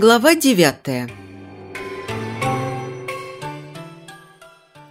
Глава девятая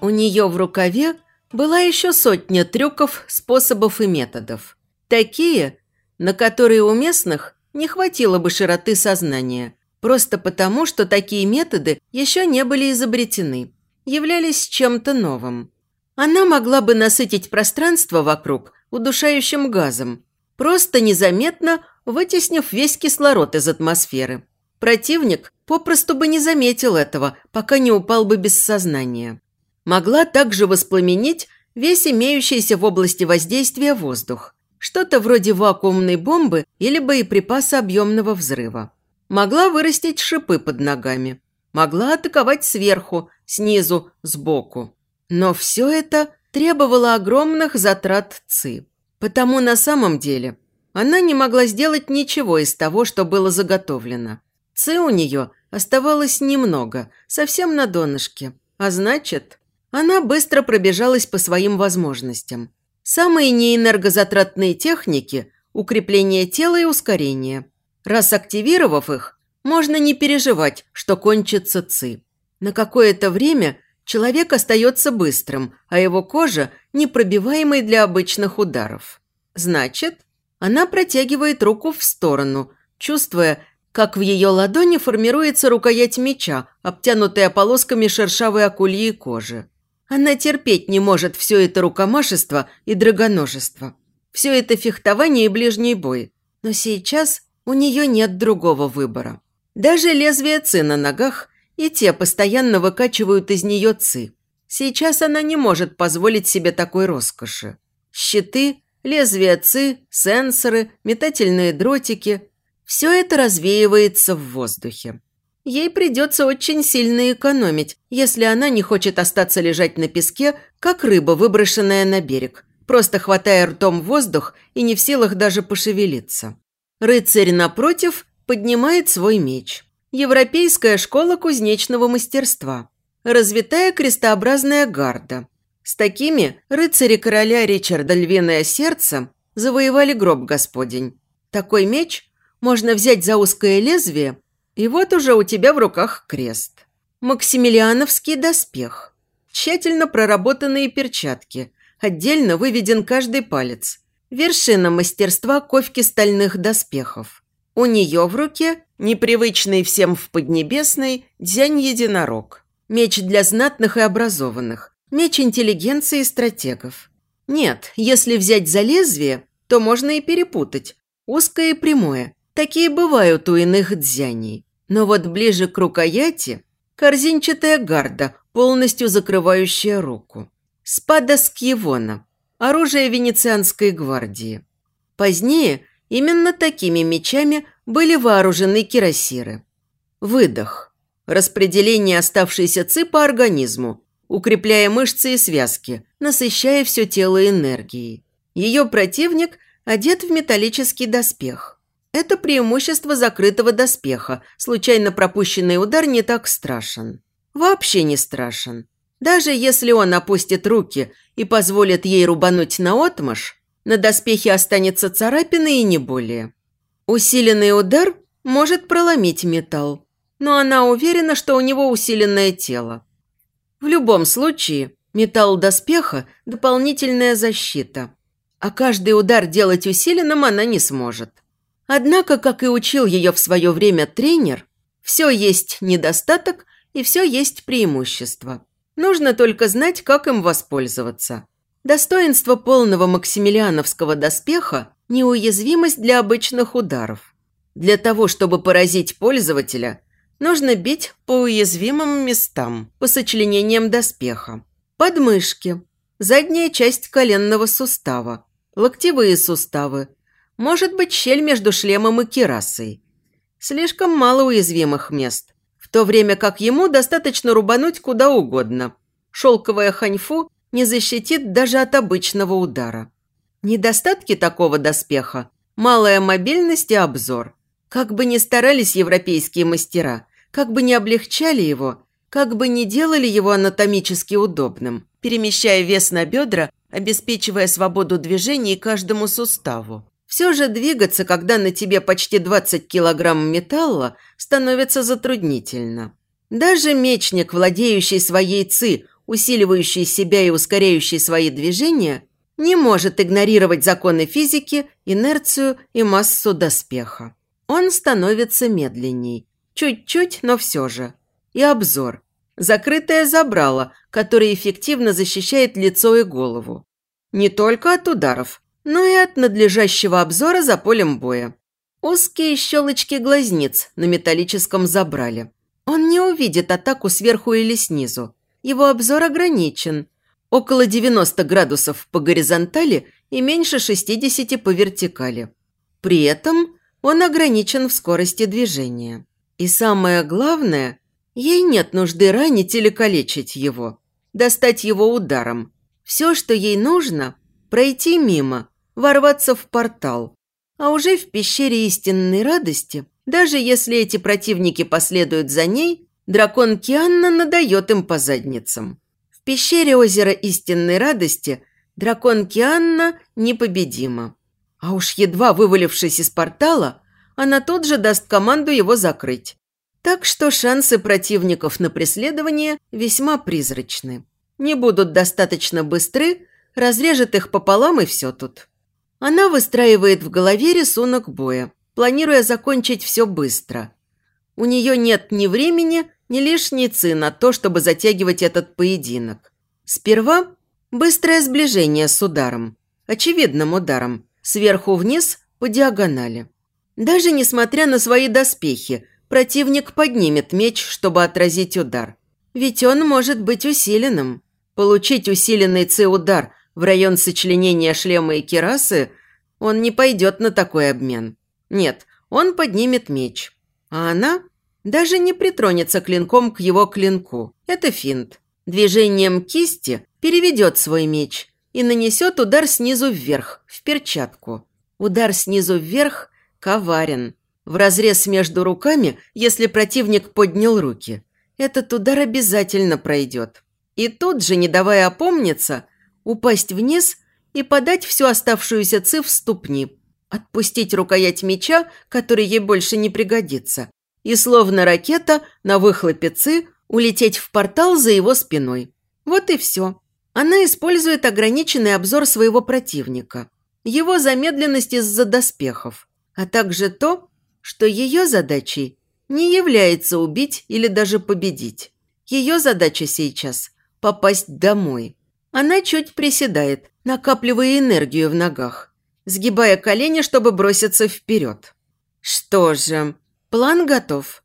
У нее в рукаве была еще сотня трюков, способов и методов. Такие, на которые у местных не хватило бы широты сознания, просто потому, что такие методы еще не были изобретены, являлись чем-то новым. Она могла бы насытить пространство вокруг удушающим газом, просто незаметно вытеснив весь кислород из атмосферы. Противник попросту бы не заметил этого, пока не упал бы без сознания. Могла также воспламенить весь имеющийся в области воздействия воздух. Что-то вроде вакуумной бомбы или боеприпаса объемного взрыва. Могла вырастить шипы под ногами. Могла атаковать сверху, снизу, сбоку. Но все это требовало огромных затрат ЦИ. Потому на самом деле она не могла сделать ничего из того, что было заготовлено. Ци у нее оставалось немного, совсем на донышке. А значит, она быстро пробежалась по своим возможностям. Самые неэнергозатратные техники – укрепление тела и ускорение. Раз активировав их, можно не переживать, что кончится ЦИ. На какое-то время человек остается быстрым, а его кожа – непробиваемой для обычных ударов. Значит, она протягивает руку в сторону, чувствуя, как в ее ладони формируется рукоять меча, обтянутая полосками шершавой акульей кожи. Она терпеть не может все это рукомашество и драгоножество. Все это фехтование и ближний бой. Но сейчас у нее нет другого выбора. Даже лезвия ци на ногах и те постоянно выкачивают из нее ци. Сейчас она не может позволить себе такой роскоши. Щиты, лезвия ци, сенсоры, метательные дротики – все это развеивается в воздухе. Ей придется очень сильно экономить, если она не хочет остаться лежать на песке, как рыба, выброшенная на берег, просто хватая ртом воздух и не в силах даже пошевелиться. Рыцарь, напротив, поднимает свой меч. Европейская школа кузнечного мастерства. Развитая крестообразная гарда. С такими рыцари короля Ричарда Львиное Сердце завоевали гроб Господень. Такой меч можно взять за узкое лезвие – и вот уже у тебя в руках крест. Максимилиановский доспех. Тщательно проработанные перчатки. Отдельно выведен каждый палец. Вершина мастерства ковки стальных доспехов. У нее в руке непривычный всем в Поднебесной дзянь-единорог. Меч для знатных и образованных. Меч интеллигенции и стратегов. Нет, если взять за лезвие, то можно и перепутать. Узкое и прямое. Такие бывают у иных дзяней. Но вот ближе к рукояти корзинчатая гарда, полностью закрывающая руку. Спада скьевона, оружие Венецианской гвардии. Позднее именно такими мечами были вооружены кирасиры. Выдох. Распределение оставшейся ци по организму, укрепляя мышцы и связки, насыщая все тело энергией. Ее противник одет в металлический доспех. Это преимущество закрытого доспеха. Случайно пропущенный удар не так страшен. Вообще не страшен. Даже если он опустит руки и позволит ей рубануть на отмаш, на доспехе останется царапина и не более. Усиленный удар может проломить металл, но она уверена, что у него усиленное тело. В любом случае, металл доспеха – дополнительная защита, а каждый удар делать усиленным она не сможет. Однако, как и учил ее в свое время тренер, все есть недостаток и все есть преимущество. Нужно только знать, как им воспользоваться. Достоинство полного максимилиановского доспеха – неуязвимость для обычных ударов. Для того, чтобы поразить пользователя, нужно бить по уязвимым местам, по сочленениям доспеха. Подмышки, задняя часть коленного сустава, локтевые суставы – может быть, щель между шлемом и кирасой. Слишком мало уязвимых мест, в то время как ему достаточно рубануть куда угодно. Шелковая ханьфу не защитит даже от обычного удара. Недостатки такого доспеха – малая мобильность и обзор. Как бы ни старались европейские мастера, как бы ни облегчали его, как бы ни делали его анатомически удобным, перемещая вес на бедра, обеспечивая свободу движений каждому суставу. Все же двигаться, когда на тебе почти 20 килограмм металла, становится затруднительно. Даже мечник, владеющий своей ци, усиливающий себя и ускоряющий свои движения, не может игнорировать законы физики, инерцию и массу доспеха. Он становится медленней. Чуть-чуть, но все же. И обзор. Закрытое забрало, которое эффективно защищает лицо и голову. Не только от ударов, но и от надлежащего обзора за полем боя. Узкие щелочки глазниц на металлическом забрале. Он не увидит атаку сверху или снизу. Его обзор ограничен. Около 90 градусов по горизонтали и меньше 60 по вертикали. При этом он ограничен в скорости движения. И самое главное, ей нет нужды ранить или калечить его. Достать его ударом. Все, что ей нужно – пройти мимо, ворваться в портал. А уже в пещере истинной радости, даже если эти противники последуют за ней, дракон Кианна надает им по задницам. В пещере озера истинной радости дракон Кианна непобедима. А уж едва вывалившись из портала, она тут же даст команду его закрыть. Так что шансы противников на преследование весьма призрачны. Не будут достаточно быстры, разрежет их пополам и все тут. Она выстраивает в голове рисунок боя, планируя закончить все быстро. У нее нет ни времени, ни лишней ци на то, чтобы затягивать этот поединок. Сперва быстрое сближение с ударом, очевидным ударом, сверху вниз по диагонали. Даже несмотря на свои доспехи, противник поднимет меч, чтобы отразить удар. Ведь он может быть усиленным. Получить усиленный Ци-удар в район сочленения шлема и керасы, он не пойдет на такой обмен. Нет, он поднимет меч. А она даже не притронется клинком к его клинку. Это финт. Движением кисти переведет свой меч и нанесет удар снизу вверх, в перчатку. Удар снизу вверх коварен. В разрез между руками, если противник поднял руки. Этот удар обязательно пройдет. И тут же, не давая опомниться, упасть вниз и подать всю оставшуюся ци в ступни, отпустить рукоять меча, который ей больше не пригодится, и словно ракета на выхлопе ци улететь в портал за его спиной. Вот и все. Она использует ограниченный обзор своего противника, его замедленность из-за доспехов, а также то, что ее задачей не является убить или даже победить. Ее задача сейчас – попасть домой – она чуть приседает, накапливая энергию в ногах, сгибая колени, чтобы броситься вперед. Что же, план готов.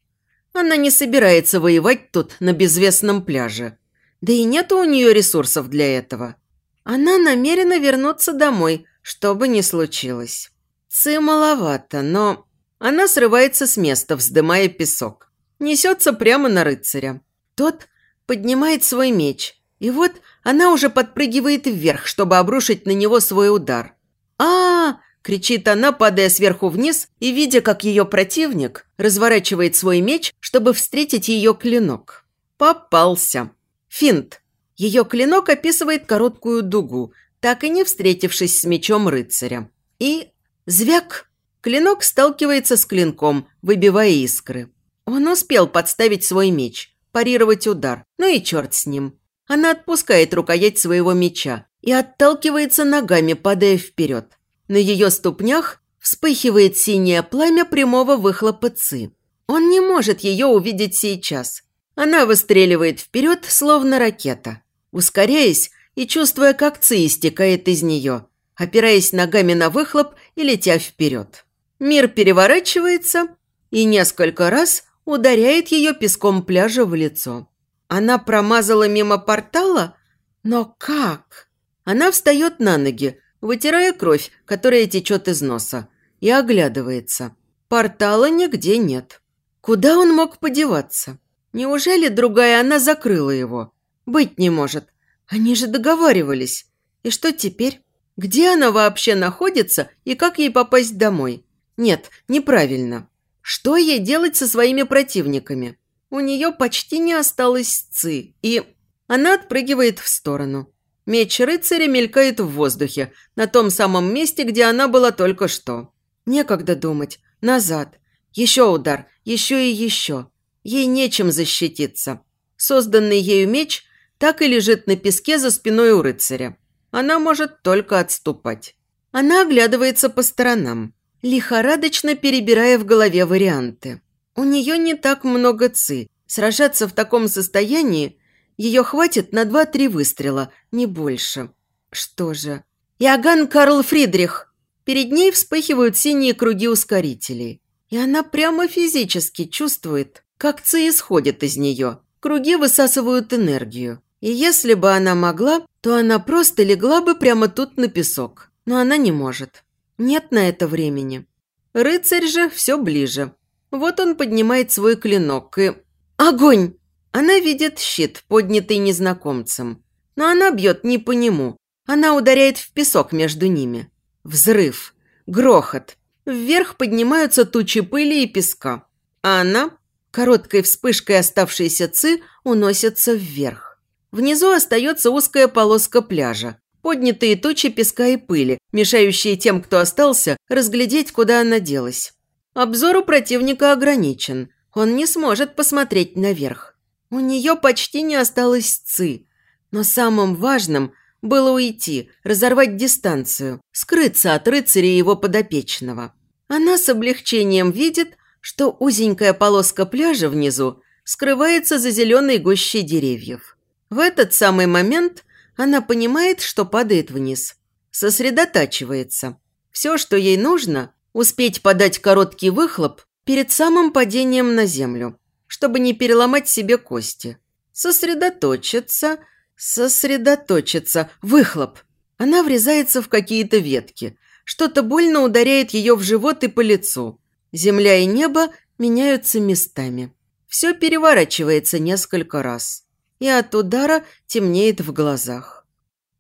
Она не собирается воевать тут, на безвестном пляже. Да и нет у нее ресурсов для этого. Она намерена вернуться домой, что бы ни случилось. Цы маловато, но... Она срывается с места, вздымая песок. Несется прямо на рыцаря. Тот поднимает свой меч. И вот она уже подпрыгивает вверх, чтобы обрушить на него свой удар. а, -а, -а кричит она, падая сверху вниз и видя, как ее противник разворачивает свой меч, чтобы встретить ее клинок. Попался. Финт. Ее клинок описывает короткую дугу, так и не встретившись с мечом рыцаря. И звяк. Клинок сталкивается с клинком, выбивая искры. Он успел подставить свой меч, парировать удар. Ну и черт с ним. Она отпускает рукоять своего меча и отталкивается ногами, падая вперед. На ее ступнях вспыхивает синее пламя прямого выхлопа ци. Он не может ее увидеть сейчас. Она выстреливает вперед, словно ракета, ускоряясь и чувствуя, как ци истекает из нее, опираясь ногами на выхлоп и летя вперед. Мир переворачивается и несколько раз ударяет ее песком пляжа в лицо. Она промазала мимо портала? Но как? Она встает на ноги, вытирая кровь, которая течет из носа, и оглядывается. Портала нигде нет. Куда он мог подеваться? Неужели другая она закрыла его? Быть не может. Они же договаривались. И что теперь? Где она вообще находится и как ей попасть домой? Нет, неправильно. Что ей делать со своими противниками? У нее почти не осталось ци, и она отпрыгивает в сторону. Меч рыцаря мелькает в воздухе, на том самом месте, где она была только что. Некогда думать. Назад. Еще удар. Еще и еще. Ей нечем защититься. Созданный ею меч так и лежит на песке за спиной у рыцаря. Она может только отступать. Она оглядывается по сторонам, лихорадочно перебирая в голове варианты. У нее не так много ци. Сражаться в таком состоянии ее хватит на два-три выстрела, не больше. Что же? Иоганн Карл Фридрих. Перед ней вспыхивают синие круги ускорителей. И она прямо физически чувствует, как ци исходит из нее. Круги высасывают энергию. И если бы она могла, то она просто легла бы прямо тут на песок. Но она не может. Нет на это времени. Рыцарь же все ближе. Вот он поднимает свой клинок и... Огонь! Она видит щит, поднятый незнакомцем. Но она бьет не по нему. Она ударяет в песок между ними. Взрыв. Грохот. Вверх поднимаются тучи пыли и песка. А она, короткой вспышкой оставшейся ци, уносится вверх. Внизу остается узкая полоска пляжа. Поднятые тучи песка и пыли, мешающие тем, кто остался, разглядеть, куда она делась. Обзор у противника ограничен. Он не сможет посмотреть наверх. У нее почти не осталось ци, но самым важным было уйти, разорвать дистанцию, скрыться от рыцаря и его подопечного. Она с облегчением видит, что узенькая полоска пляжа внизу скрывается за зеленой гущей деревьев. В этот самый момент она понимает, что падает вниз. Сосредотачивается. Все, что ей нужно – успеть подать короткий выхлоп перед самым падением на землю чтобы не переломать себе кости. Сосредоточиться, сосредоточиться, выхлоп. Она врезается в какие-то ветки. Что-то больно ударяет ее в живот и по лицу. Земля и небо меняются местами. Все переворачивается несколько раз. И от удара темнеет в глазах.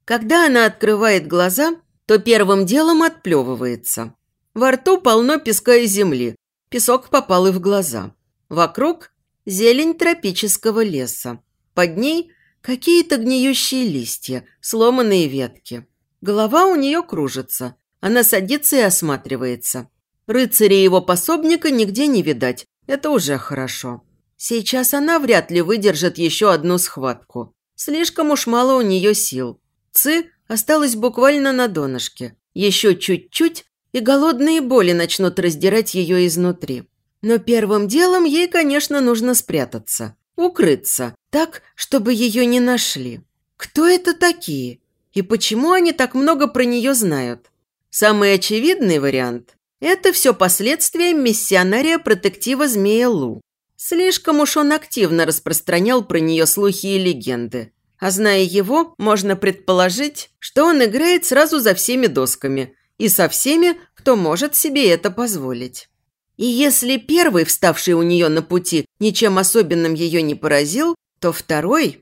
Когда она открывает глаза, то первым делом отплевывается. Во рту полно песка и земли. Песок попал и в глаза. Вокруг зелень тропического леса. Под ней какие-то гниющие листья, сломанные ветки. Голова у нее кружится. Она садится и осматривается. Рыцаря и его пособника нигде не видать. Это уже хорошо. Сейчас она вряд ли выдержит еще одну схватку. Слишком уж мало у нее сил. Ци осталась буквально на донышке. Еще чуть-чуть, и голодные боли начнут раздирать ее изнутри. Но первым делом ей, конечно, нужно спрятаться, укрыться, так, чтобы ее не нашли. Кто это такие? И почему они так много про нее знают? Самый очевидный вариант – это все последствия миссионария протектива змея Лу. Слишком уж он активно распространял про нее слухи и легенды. А зная его, можно предположить, что он играет сразу за всеми досками и со всеми, кто может себе это позволить. И если первый, вставший у нее на пути, ничем особенным ее не поразил, то второй...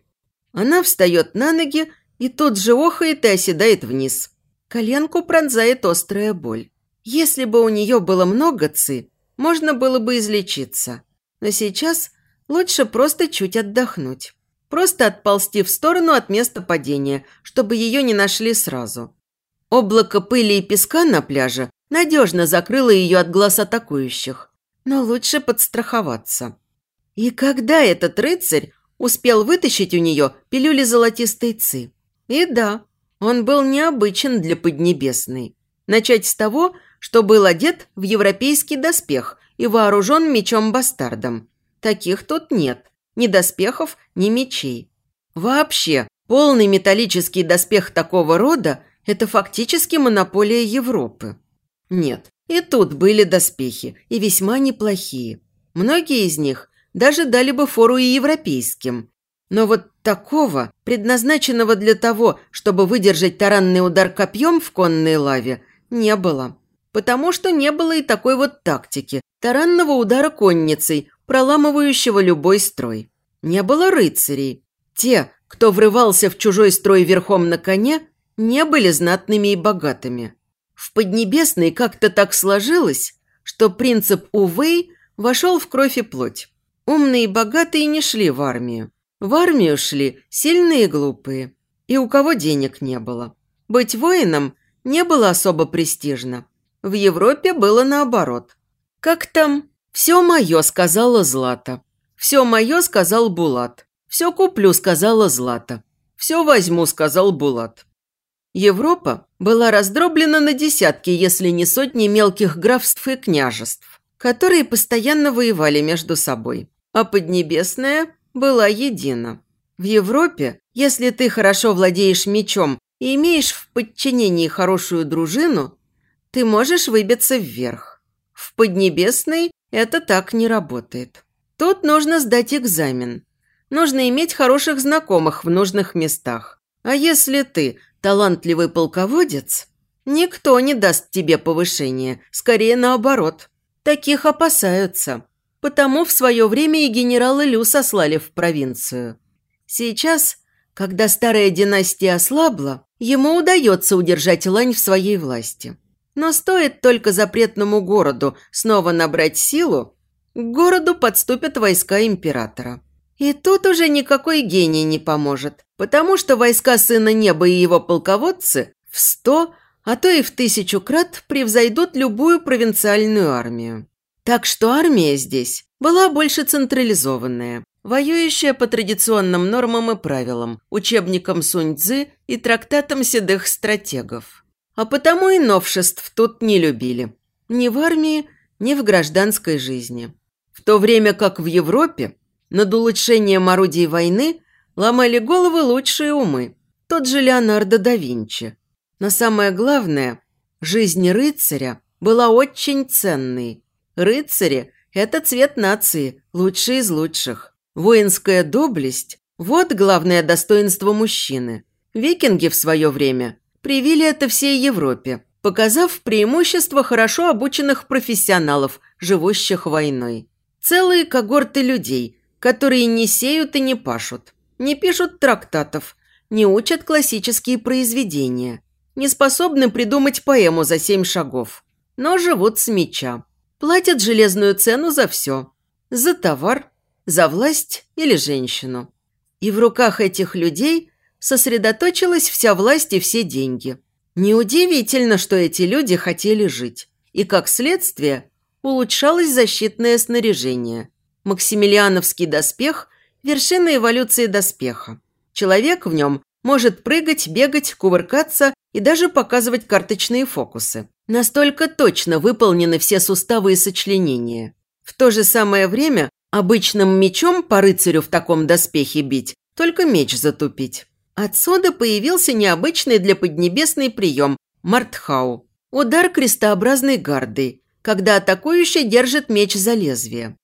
Она встает на ноги и тут же охает и оседает вниз. Коленку пронзает острая боль. Если бы у нее было много ци, можно было бы излечиться. Но сейчас лучше просто чуть отдохнуть. Просто отползти в сторону от места падения, чтобы ее не нашли сразу. Облако пыли и песка на пляже надежно закрыла ее от глаз атакующих. Но лучше подстраховаться. И когда этот рыцарь успел вытащить у нее пилюли золотистой ци? И да, он был необычен для Поднебесной. Начать с того, что был одет в европейский доспех и вооружен мечом-бастардом. Таких тут нет. Ни доспехов, ни мечей. Вообще, полный металлический доспех такого рода – это фактически монополия Европы. Нет, и тут были доспехи, и весьма неплохие. Многие из них даже дали бы фору и европейским. Но вот такого, предназначенного для того, чтобы выдержать таранный удар копьем в конной лаве, не было. Потому что не было и такой вот тактики – таранного удара конницей, проламывающего любой строй. Не было рыцарей. Те, кто врывался в чужой строй верхом на коне, не были знатными и богатыми. В Поднебесной как-то так сложилось, что принцип Увей вошел в кровь и плоть. Умные и богатые не шли в армию. В армию шли сильные и глупые. и у кого денег не было. Быть воином не было особо престижно. В Европе было наоборот. Как там? «Все мое», – сказала Злата. «Все мое», – сказал Булат. «Все куплю», – сказала Злата. «Все возьму», – сказал Булат. Европа была раздроблена на десятки, если не сотни мелких графств и княжеств, которые постоянно воевали между собой. А Поднебесная была едина. В Европе, если ты хорошо владеешь мечом и имеешь в подчинении хорошую дружину, ты можешь выбиться вверх. В Поднебесной это так не работает. Тут нужно сдать экзамен. Нужно иметь хороших знакомых в нужных местах. А если ты талантливый полководец, никто не даст тебе повышение, скорее наоборот. Таких опасаются. Потому в свое время и генерала Лю сослали в провинцию. Сейчас, когда старая династия ослабла, ему удается удержать лань в своей власти. Но стоит только запретному городу снова набрать силу, к городу подступят войска императора. И тут уже никакой гений не поможет, потому что войска Сына Неба и его полководцы в сто, а то и в тысячу крат превзойдут любую провинциальную армию. Так что армия здесь была больше централизованная, воюющая по традиционным нормам и правилам, учебникам Сунь-Цзы и трактатам седых стратегов. А потому и новшеств тут не любили. Ни в армии, ни в гражданской жизни. В то время как в Европе над улучшением орудий войны ломали головы лучшие умы. Тот же Леонардо да Винчи. Но самое главное, жизнь рыцаря была очень ценной. Рыцари – это цвет нации, лучший из лучших. Воинская доблесть – вот главное достоинство мужчины. Викинги в свое время привили это всей Европе, показав преимущество хорошо обученных профессионалов, живущих войной. Целые когорты людей, которые не сеют и не пашут, не пишут трактатов, не учат классические произведения, не способны придумать поэму за семь шагов, но живут с меча. Платят железную цену за все. За товар, за власть или женщину. И в руках этих людей сосредоточилась вся власть и все деньги. Неудивительно, что эти люди хотели жить. И, как следствие, улучшалось защитное снаряжение. Максимилиановский доспех – вершина эволюции доспеха. Человек в нем может прыгать, бегать, кувыркаться и даже показывать карточные фокусы. Настолько точно выполнены все суставы и сочленения. В то же самое время обычным мечом по рыцарю в таком доспехе бить, только меч затупить. Отсюда появился необычный для Поднебесной прием – мартхау – удар крестообразной гардой, когда атакующий держит меч за лезвие.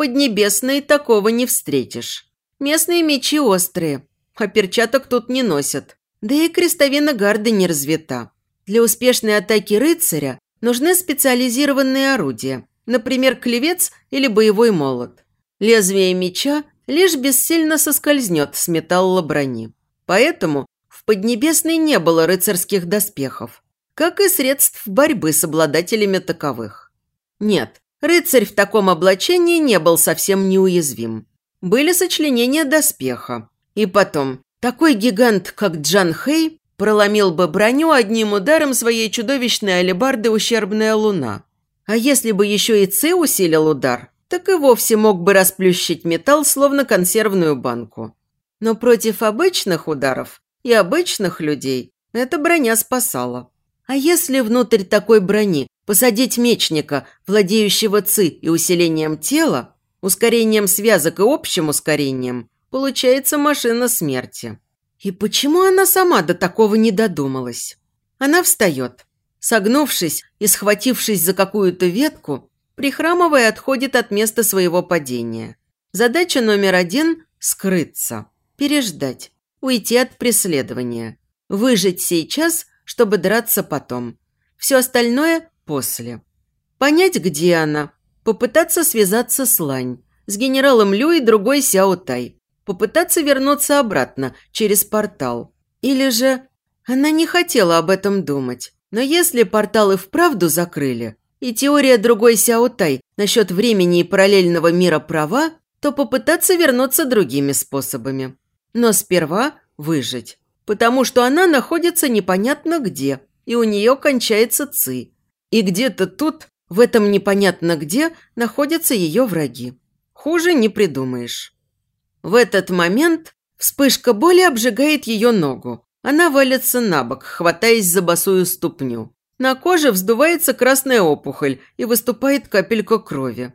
В Поднебесной такого не встретишь. Местные мечи острые, а перчаток тут не носят. Да и крестовина гарды не развита. Для успешной атаки рыцаря нужны специализированные орудия, например, клевец или боевой молот. Лезвие меча лишь бессильно соскользнет с металла брони. Поэтому в Поднебесной не было рыцарских доспехов, как и средств борьбы с обладателями таковых. Нет, рыцарь в таком облачении не был совсем неуязвим. Были сочленения доспеха. И потом, такой гигант, как Джан Хэй, Проломил бы броню одним ударом своей чудовищной алебарды ущербная луна. А если бы еще и Ци усилил удар, так и вовсе мог бы расплющить металл, словно консервную банку. Но против обычных ударов и обычных людей эта броня спасала. А если внутрь такой брони посадить мечника, владеющего ци и усилением тела, ускорением связок и общим ускорением, получается машина смерти. И почему она сама до такого не додумалась? Она встает. Согнувшись и схватившись за какую-то ветку, прихрамывая отходит от места своего падения. Задача номер один – скрыться, переждать, уйти от преследования, выжить сейчас, чтобы драться потом. Все остальное – после. Понять, где она, попытаться связаться с Лань, с генералом Лю и другой Сяо Тай, попытаться вернуться обратно через портал. Или же она не хотела об этом думать. Но если порталы вправду закрыли, и теория другой Сяотай насчет времени и параллельного мира права, то попытаться вернуться другими способами. Но сперва выжить. потому что она находится непонятно где, и у нее кончается ци. И где-то тут, в этом непонятно где, находятся ее враги. Хуже не придумаешь. В этот момент вспышка боли обжигает ее ногу. Она валится на бок, хватаясь за босую ступню. На коже вздувается красная опухоль и выступает капелька крови.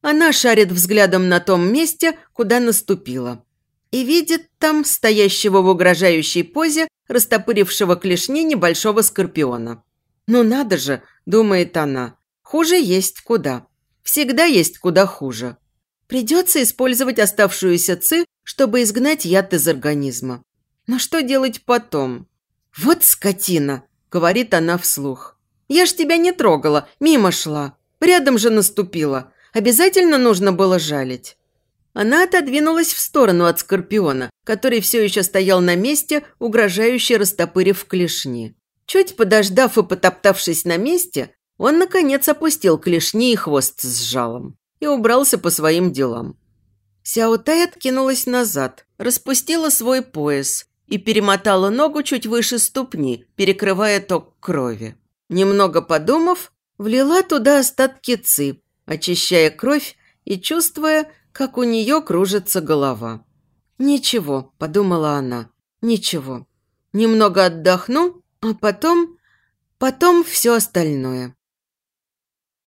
Она шарит взглядом на том месте, куда наступила. И видит там стоящего в угрожающей позе, растопырившего клешни небольшого скорпиона. «Ну надо же», – думает она, – «хуже есть куда. Всегда есть куда хуже. Придется использовать оставшуюся ци, чтобы изгнать яд из организма. Но что делать потом? Вот скотина, говорит она вслух. Я ж тебя не трогала, мимо шла. Рядом же наступила. Обязательно нужно было жалить. Она отодвинулась в сторону от Скорпиона, который все еще стоял на месте, угрожающе растопырив клешни. Чуть подождав и потоптавшись на месте, он, наконец, опустил клешни и хвост с жалом и убрался по своим делам. Сяотай откинулась назад, распустила свой пояс и перемотала ногу чуть выше ступни, перекрывая ток крови. Немного подумав, влила туда остатки ци, очищая кровь и чувствуя, как у нее кружится голова. «Ничего», – подумала она, – «ничего. Немного отдохну, а потом... потом все остальное».